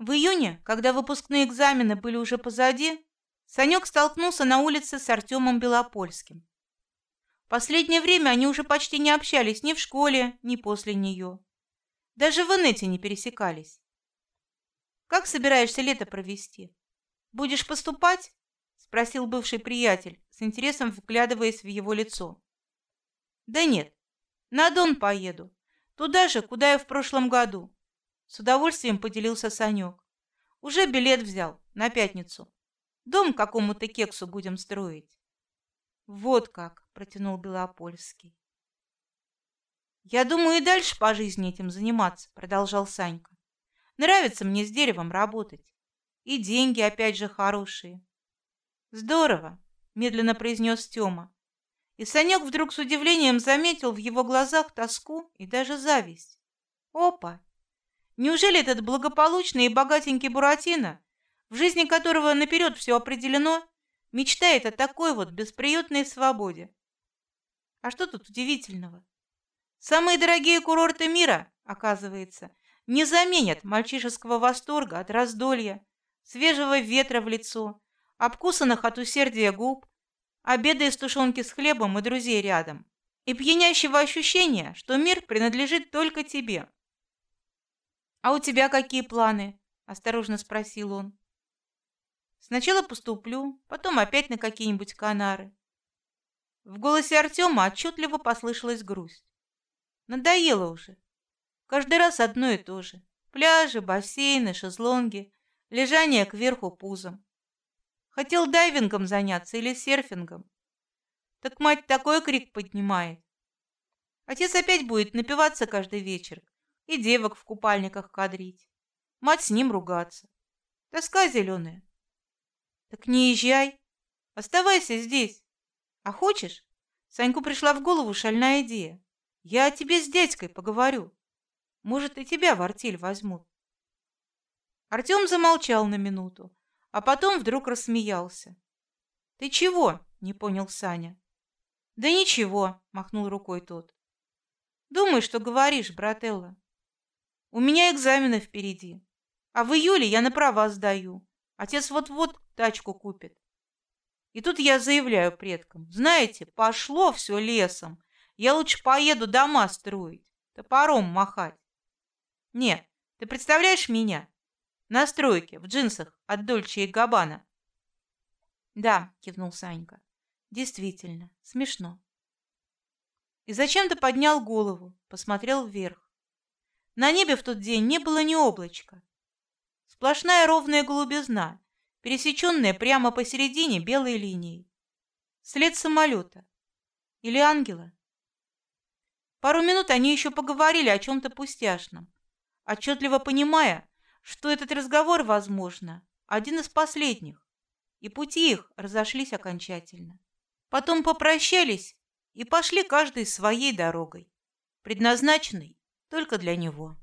В июне, когда выпускные экзамены были уже позади, Санек столкнулся на улице с Артемом Белопольским. Последнее время они уже почти не общались ни в школе, ни после нее. Даже в инете не пересекались. Как собираешься лето провести? Будешь поступать? спросил бывший приятель, с интересом вглядываясь в его лицо. Да нет, на Дон поеду, туда же, куда и в прошлом году. С удовольствием поделился Санек. Уже билет взял на пятницу. Дом какому-то кексу будем строить. Вот как, протянул Белопольский. Я думаю и дальше по жизни этим заниматься, продолжал Санька. Нравится мне с деревом работать. И деньги опять же хорошие. Здорово, медленно произнес Тёма. И Санек вдруг с удивлением заметил в его глазах тоску и даже зависть. Опа! Неужели этот благополучный и богатенький Буратино, в жизни которого наперед все определено, мечтает о такой вот бесприютной свободе? А что тут удивительного? Самые дорогие курорты мира, оказывается, не заменят мальчишеского восторга от раздолья, свежего ветра в лицо, обкусанных от усердия губ, обеда из тушенки с хлебом и друзей рядом, и пьянящего ощущения, что мир принадлежит только тебе. А у тебя какие планы? осторожно спросил он. Сначала поступлю, потом опять на какие-нибудь Канары. В голосе Артема отчетливо послышалась грусть. Надоело уже. Каждый раз одно и то же: пляжи, бассейны, шезлонги, лежание кверху пузом. Хотел дайвингом заняться или серфингом. Так мать такой крик поднимает. Отец опять будет напиваться каждый вечер, и девок в купальниках кадрить. Мать с ним ругаться. Тоска зеленая. Так не езжай, оставайся здесь. А хочешь? Саньку пришла в голову шальная идея. Я о тебе с дядькой поговорю. Может, и тебя в артель возьмут. Артем замолчал на минуту, а потом вдруг рассмеялся. Ты чего? Не понял Саня. Да ничего, махнул рукой тот. Думай, что говоришь, брателло. У меня экзамены впереди, а в июле я на права сдаю. Отец вот-вот тачку купит. И тут я заявляю предкам: знаете, пошло все лесом. Я лучше поеду дома строить, топором махать. Нет, ты представляешь меня на стройке в джинсах от Дольче и Габбана? Да, кивнул Санька. Действительно, смешно. И зачем-то поднял голову, посмотрел вверх. На небе в тот день не было ни облачка. Сплошная ровная голубизна, пересеченная прямо посередине белой линией. След самолета или ангела. Пару минут они еще поговорили о чем-то пустяшном, отчетливо понимая, что этот разговор, возможно, один из последних, и пути их разошлись окончательно. Потом попрощались и пошли каждый своей дорогой, предназначенной только для него.